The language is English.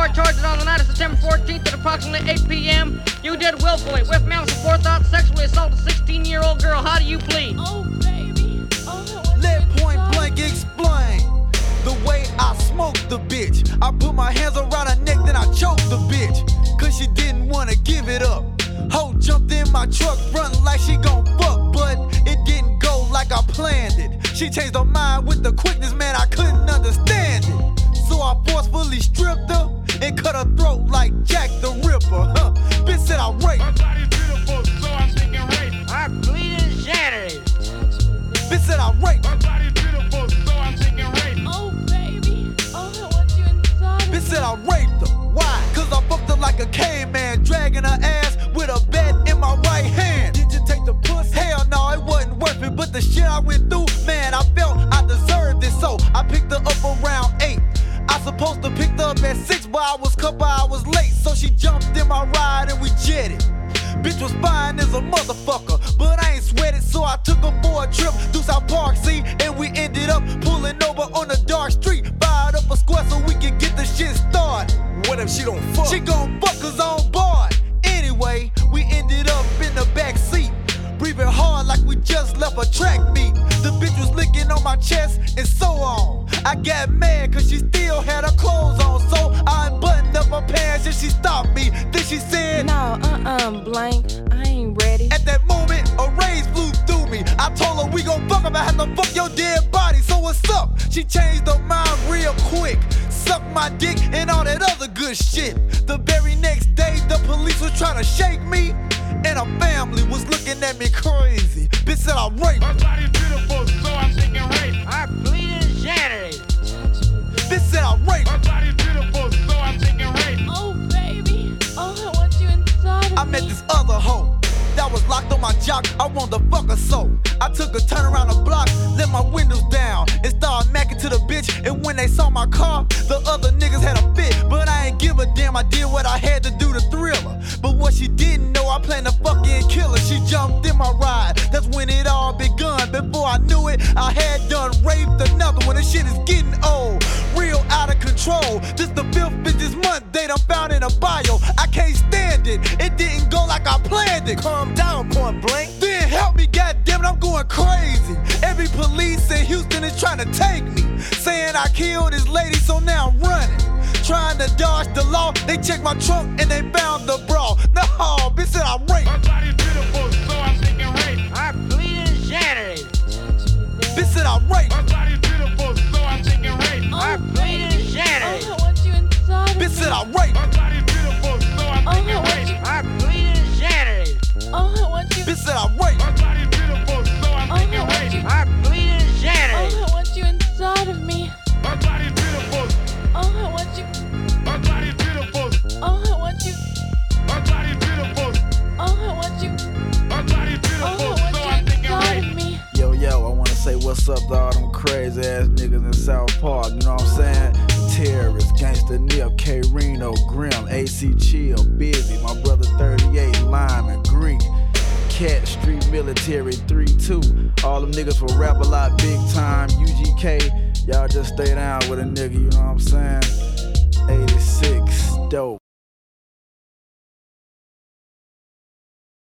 more charges on the night of September 14th at approximately 8 p.m. You did willfully, with malice aforethought, sexually assault a 16-year-old girl. How do you plead? Oh, baby. Oh, Let point blank explain the way I smoked the bitch. I put my hands around her neck, then I choked the bitch. Cause she didn't wanna give it up. Ho jumped in my truck, running like she gon' fuck, but it didn't go like I planned it. She changed her mind with the supposed to pick up at six, but I was couple hours late. So she jumped in my ride and we jetted. Bitch was fine as a motherfucker, but I ain't sweated, so I took her for a trip through South Park, see, and we ended up pulling over I got mad cause she still had her clothes on, so I unbuttoned up her pants and she stopped me. Then she said, No, uh-uh, blank. I ain't ready. At that moment, a rays flew through me. I told her we gon' fuck up, I had to fuck your dead body. So what's up? She changed her mind real quick. Suck my dick and all that other good shit. The very next day, the police was trying to shake me. And her family was looking at me crazy. Bitch said I raped. My body's beautiful, so I'm hoe that was locked on my jock. I wanted to fuck her so. I took a turn around the block, let my windows down, and started macking to the bitch. And when they saw my car, the other niggas had a fit. But I ain't give a damn, I did what I had to do to thrill her. But what she didn't know, I planned to fuck her and kill her. She jumped in my ride, that's when it all begun. Before I knew it, I had done raped another one. This shit is getting old, real out of control. This crazy. Every police in Houston is trying to take me. Saying I killed this lady, so now I'm running. Trying to dodge the law. They checked my trunk and they found the bra. No, bitch said I My raped. What's up to all them crazy ass niggas in South Park, you know what I'm saying? Terrorists, Gangsta Nip, K Reno, Grim, AC Chill, Busy, my brother 38, Lyman, Greek, Cat Street Military 3-2. All them niggas will Rap-A-Lot big time, UGK. Y'all just stay down with a nigga, you know what I'm saying? 86, dope.